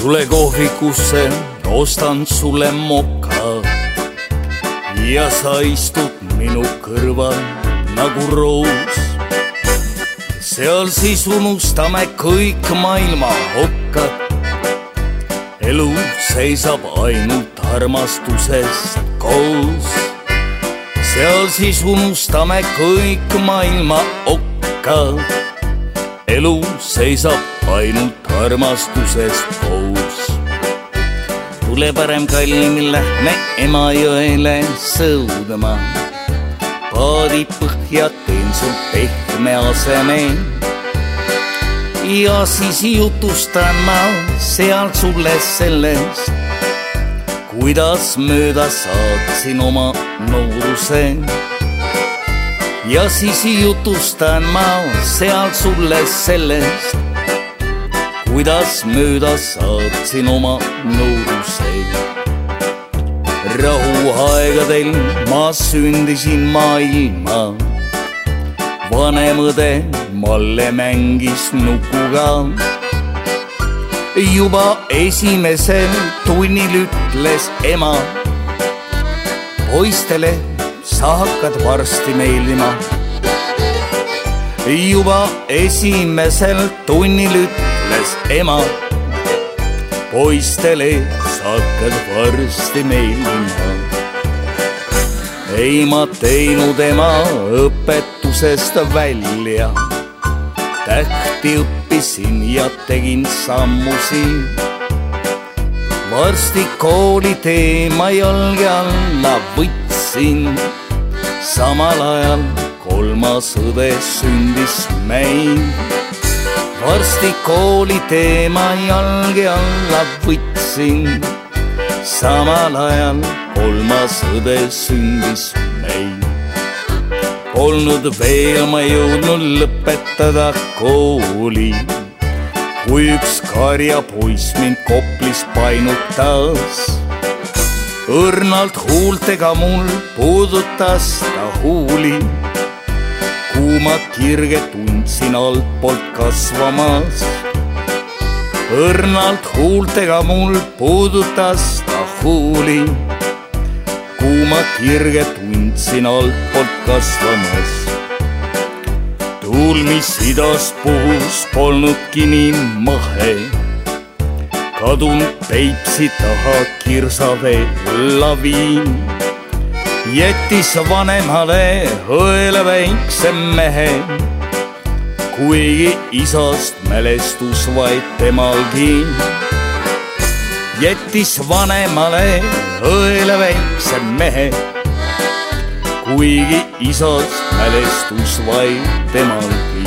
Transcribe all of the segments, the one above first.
tule kohvikusse, ostan sulle moka ja sa istud minu kõrval nagu roos. seal siis unustame kõik maailma okkad. elu seisab ainult armastusest koos. seal siis unustame kõik maailma okkad. elu seisab ainult armastusest koos tule parem kallim, lähme Emajõele sõudma. paadi põhja teen sul pehme aseme. ja siis jutustan ma seal sulle sellest, kuidas mööda saatsin oma nooruse. ja siis jutustan ma seal sulle sellest kuidas mööda saatsin oma nooruseid. rahuaegadel ma sündisin maailma. vanem õde Malle mängis nukuga. juba esimesel tunnil ütles ema. poistele sa hakkad varsti meeldima juba esimesel tunnil ütles ütles ema. poistele hakkad varsti meeldima. ei ma teinud ema õpetusest välja. tähti õppisin ja tegin sammusi. varsti kooli teema jalge alla võtsin. samal ajal kolmas õde sündis meil varsti kooli teema jalge alla võtsin. samal ajal kolmas õde sündis meil. Polnud veel ma jõudnud lõpetada kooli, kui üks karjapoiss mind Koplis painutas. õrnalt huultega mul puudutas ta huuli kuumat kirge tundsin altpoolt kasvamas. õrnalt huultega mul puudutas ta huuli. kuumat kirge tundsin altpoolt kasvamas. tuul, mis idast puhus, polnudki nii mahe. kadunud Peipsi taha kirsavee laviin jättis vanemale õele väikse mehe. kuigi isast mälestus vaid temalgi. jättis vanemale õele väikse mehe. kuigi isast mälestus vaid temalgi.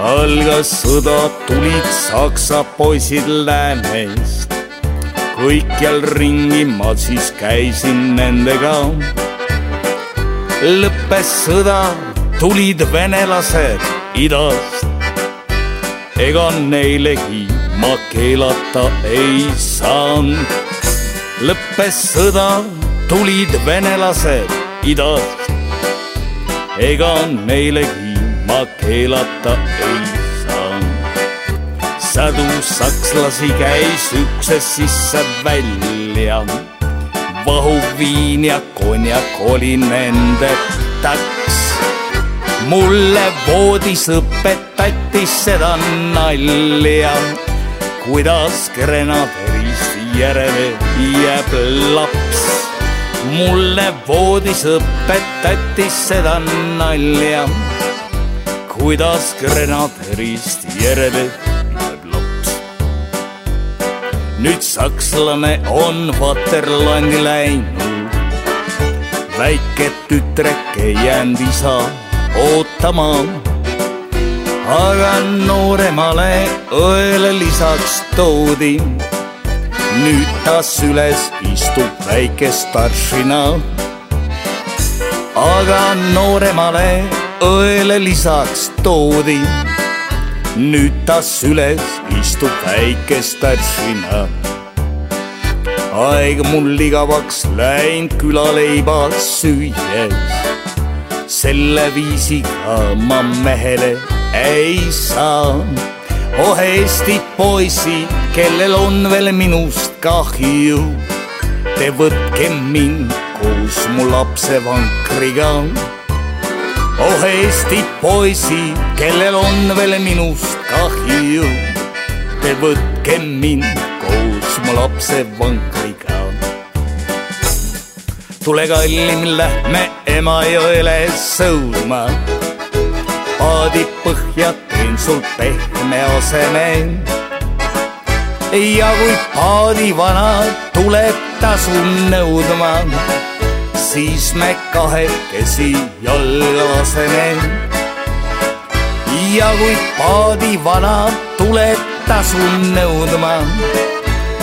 algas sõda, tulid saksa poisid läänest kõikjal ringi ma siis käisin nendega. lõppes sõda, tulid venelased idast. ega neilegi ma keelata ei saanud. lõppes sõda, tulid venelased idast. ega neilegi ma keelata ei saanud sadu sakslasi käis uksest sisse-välja. vahuviin ja konjak oli nende taks. mulle voodis õpetati seda nalja, kuidas grenaderist järele jääb laps. mulle voodis õpetati seda nalja, kuidas grenaderist järele nüüd sakslane on Vaterlandi läinud. väike tütreke jäänud isa ootama. aga nooremale õele lisaks toodi. nüüd ta süles istub väike staršina. aga nooremale õele lisaks toodi nüüd ta süles istub väike staršina. aeg mul igavaks läinud külaleiba süües. selle viisiga ma mehele ei saa. oh Eesti poisid, kellel on veel minust kahju. Te võtke mind koos mu lapsevankriga. Oh Eesti poisid, kellel on veel minust kahju. Te võtke mind koos mu lapsevankriga. tule kallim, lähme Emajõele sõudma paadi põhja teen sul pehme aseme. ja kui paadivana tuleb tasu nõudma, siis me kahekesi jalga laseme. ja kui paadivana tuleb tasu nõudma,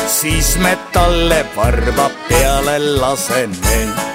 siis me talle varba peale laseme